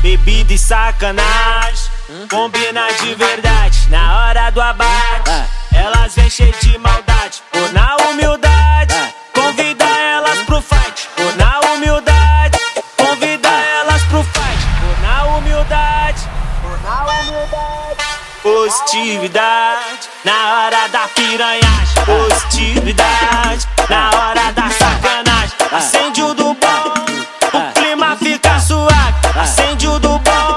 Bebida e sacanagem, combina de verdade. Na hora do abate, elas vêm cheias de mal. Positividade na hora da piranhagem. Positividade na hora da sacanagem. Acende o do bom, o clima fica suave. Acende o do bom,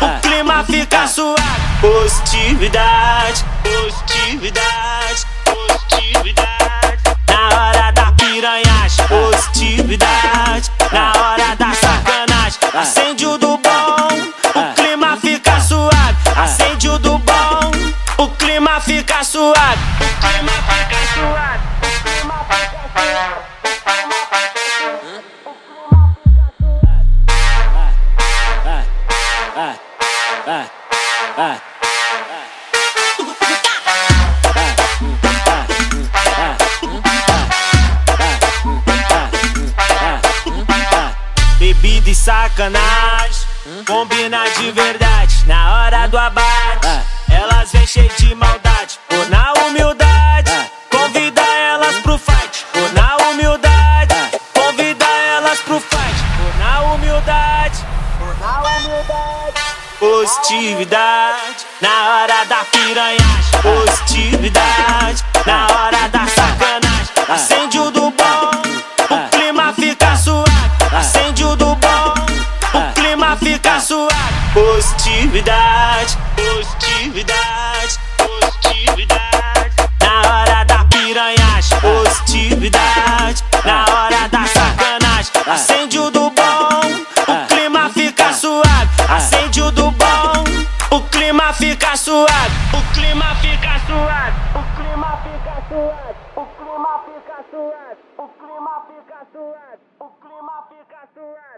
o clima fica suave. Positividade, positividade, positividade. Na hora da piranhagem. Positividade na fica suave. Bebida e sacanagem, combina de verdade. Na hora do abate, elas vêm cheio de maldade. Positividade na hora da piranhagem. Positividade na hora da sacanagem. Acende o do bom, o clima fica suave. Acende o do bom, o clima fica suave. Positividade, positividade, positividade. Suave. Acende o do bom, o clima fica suave. O clima fica suave. O clima fica suave. O clima fica suave. O clima fica suave. O clima fica suave.